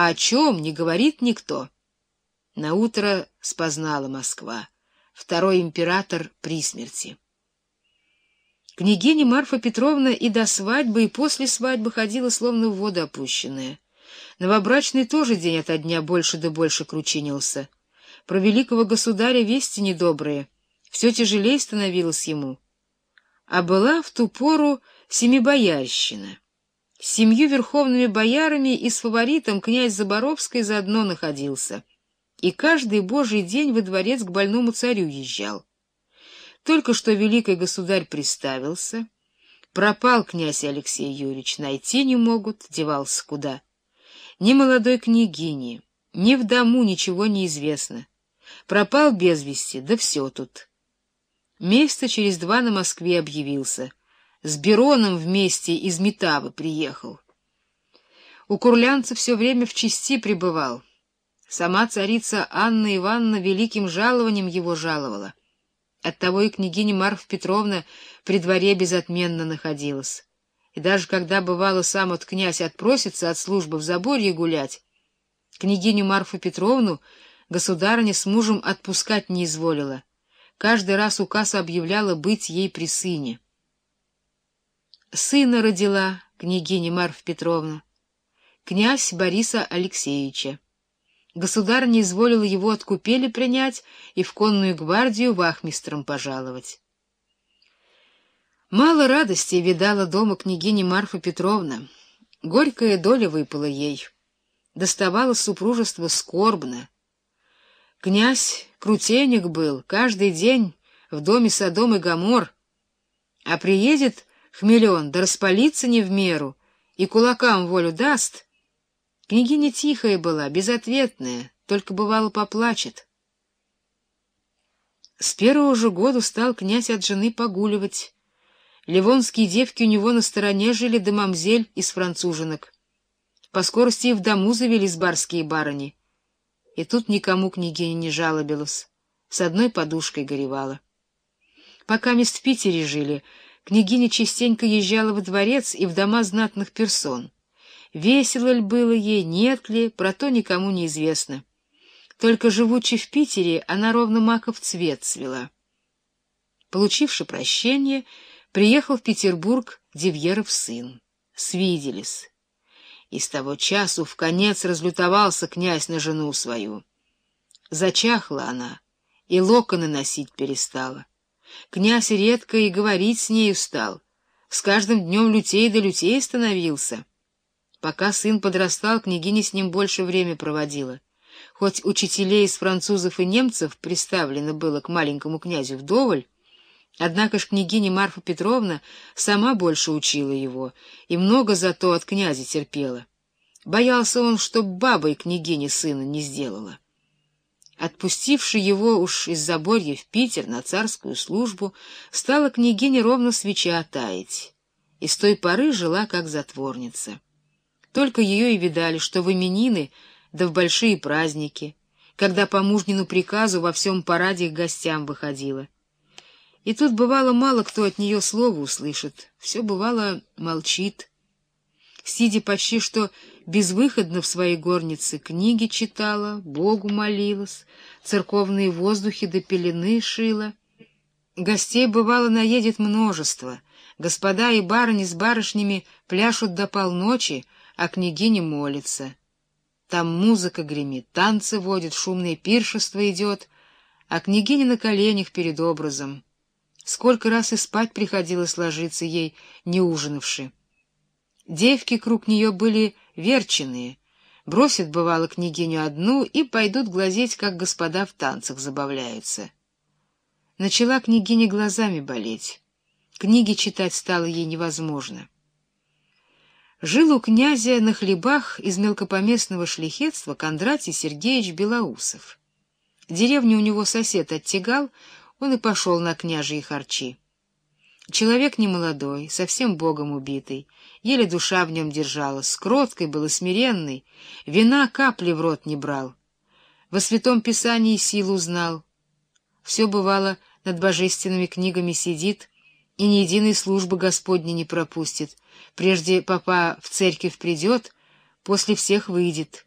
а о чем не говорит никто. Наутро спознала Москва. Второй император при смерти. Княгиня Марфа Петровна и до свадьбы, и после свадьбы ходила словно в воду опущенная. Новобрачный тоже день ото дня больше да больше кручинился. Про великого государя вести недобрые. Все тяжелее становилось ему. А была в ту пору семибоярщина. Семью верховными боярами и с фаворитом князь Заборовской заодно находился. И каждый божий день во дворец к больному царю езжал. Только что великий государь приставился, пропал князь Алексей Юрьевич, найти не могут, девался куда. Ни молодой княгини, ни в дому ничего не известно. Пропал без вести, да все тут. Месяца через два на Москве объявился. С Бероном вместе из Метавы приехал. У курлянца все время в чести пребывал. Сама царица Анна Ивановна великим жалованием его жаловала. Оттого и княгиня Марфа Петровна при дворе безотменно находилась. И даже когда, бывало, сам от князь отпросится от службы в заборье гулять, княгиню Марфу Петровну государыня с мужем отпускать не изволила. Каждый раз указ объявляла быть ей при сыне. Сына родила княгиня Марфа Петровна, князь Бориса Алексеевича. Государь не изволил его от купели принять и в конную гвардию вахмистром пожаловать. Мало радости видала дома княгини Марфа Петровна. Горькая доля выпала ей. Доставало супружество скорбно. Князь крутенек был, каждый день в доме Содом и Гомор, а приедет хмелен, да распалится не в меру, и кулакам волю даст — Княгиня тихая была, безответная, только бывало поплачет. С первого же года стал князь от жены погуливать. Ливонские девки у него на стороне жили да мамзель из француженок. По скорости и в дому завелись барские барыни. И тут никому княгиня не жалобилась, с одной подушкой горевала. Пока мест в Питере жили, княгиня частенько езжала во дворец и в дома знатных персон — Весело ли было ей, нет ли, про то никому не известно. Только живучи в Питере, она ровно маков цвет свела. Получивши прощение, приехал в Петербург Девьеров сын. Свиделись. И с того часу в конец разлютовался князь на жену свою. Зачахла она, и локоны носить перестала. Князь редко и говорить с нею стал. С каждым днем лютей да лютей становился. Пока сын подрастал, княгиня с ним больше время проводила. Хоть учителей из французов и немцев приставлено было к маленькому князю вдоволь, однако ж княгиня Марфа Петровна сама больше учила его и много зато от князя терпела. Боялся он, чтоб бабой княгиня сына не сделала. Отпустивши его уж из Заборья в Питер на царскую службу, стала княгиня ровно свеча таять, и с той поры жила как затворница. Только ее и видали, что в именины, да в большие праздники, когда по мужнину приказу во всем параде к гостям выходила. И тут бывало мало кто от нее слова услышит, все бывало молчит. Сидя почти что безвыходно в своей горнице, книги читала, Богу молилась, церковные воздухи до пелены шила. Гостей, бывало, наедет множество. Господа и барыни с барышнями пляшут до полночи, а княгиня молится. Там музыка гремит, танцы водит, шумное пиршество идет, а княгиня на коленях перед образом. Сколько раз и спать приходилось ложиться ей, не ужинавши. Девки круг нее были верченые, бросят, бывало, княгиню одну и пойдут глазеть, как господа в танцах забавляются. Начала княгиня глазами болеть. Книги читать стало ей невозможно. Жил у князя на хлебах из мелкопоместного шляхетства Кондратий Сергеевич Белоусов. Деревню у него сосед оттягал, он и пошел на княжьи харчи. Человек немолодой, совсем богом убитый, еле душа в нем держалась, кроткой был и смиренный, вина капли в рот не брал. Во святом писании силу знал. Все бывало, над божественными книгами сидит, и ни единой службы Господней не пропустит — Прежде папа в церковь придет, после всех выйдет.